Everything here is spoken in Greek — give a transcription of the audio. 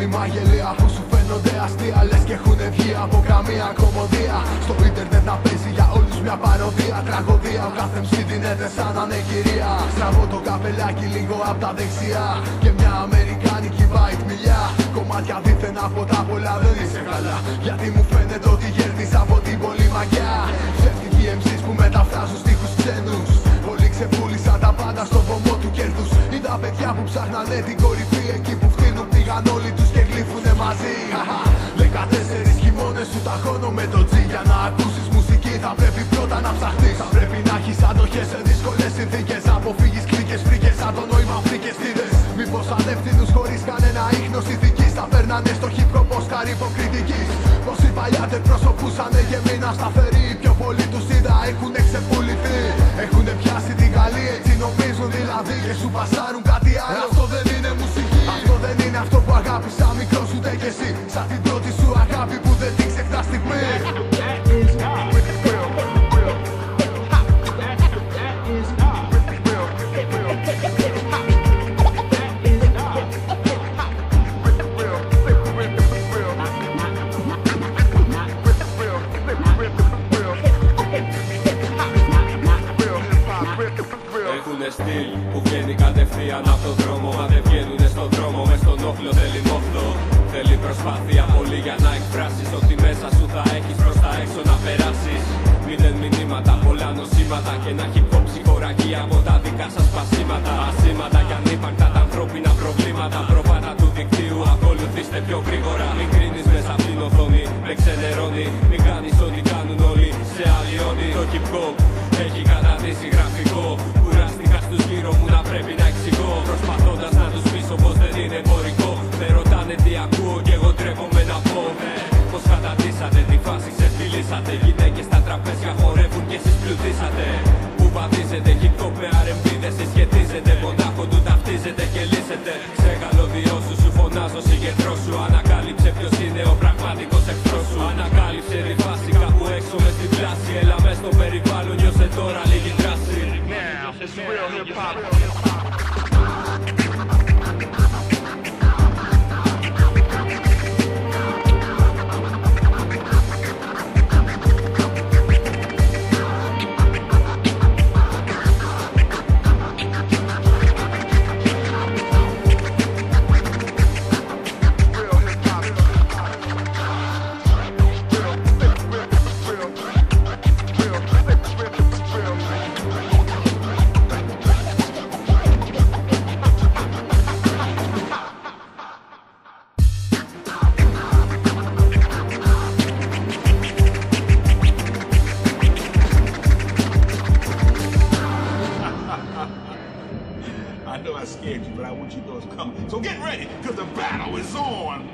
Ψευδόνυμα γελία που σου φαίνονται αστεία Λες και έχουν βγει από καμία κομμωδία. Στο ίντερνετ να παίζει για όλους μια παροδία. Τραγωδία ο κάθε MC δίνεται σαν να είναι κυρία Στραβώ το καπελάκι λίγο απ' τα δεξιά. Και μια αμερικάνικη white μιλιά. Κομμάτια δίθεν από τα πολλά δεν είσαι καλά. Γιατί μου φαίνεται ότι γέρνεις από την πολύ μαγιά Ψεύτικοι MCs που μεταφράζουν στίχους ξένους. Πολλοί ξεπούλησαν τα πάντα στο βωμό του κέρδους. Είδα παιδιά που ψάχνανε την κορυφή εκεί που φτύνουν Πήγαν όλοι τους και γλύφουνε μαζί. Δεκατέσσερις χειμώνες σου ταχώνω με το τζι. Για να ακούσεις μουσική θα πρέπει πρώτα να ψαχτείς. Θα πρέπει να έχεις αντοχές σε δύσκολες συνθήκες. Να αποφύγεις κλίκες φρίκες σαν το νόημα φρίκες τίδες Μήπως ανεύθυνους χωρίς κανένα ίχνος ηθικής Θα φέρνανε στο hip hop ως χάρη υποκριτικής. Πως οι παλιάτε προσωπούσανε γεμίνα σταθεροί Πιο πολλοί τους είδα έχουν ξεπουληθεί. Έχουν πιάσει τη Γαλλία έτσι νομίζουν δηλαδή. Και σου πασάρουν στυλ που βγαίνει κατευθείαν από τον δρόμο. Μα δεν βγαίνουνε στον δρόμο μες στον όχλο θέλει μόχλο. Θέλει προσπάθεια πολύ για να εκφράσεις Ότι μέσα σου θα έχεις προς τα έξω να περάσεις. Μηδέν μηνύματα, πολλά νοσήματα Και να έχει hop ψυχοραγία από τα δικά σας πασίματα Ανακάλυψε τη φάση κάπου έξω μες στην πλάση. Έλα μες στο περιβάλλον νιώσε τώρα λίγη δράση I know I scared you, but I want you to know it's coming. So get ready, because the battle is on.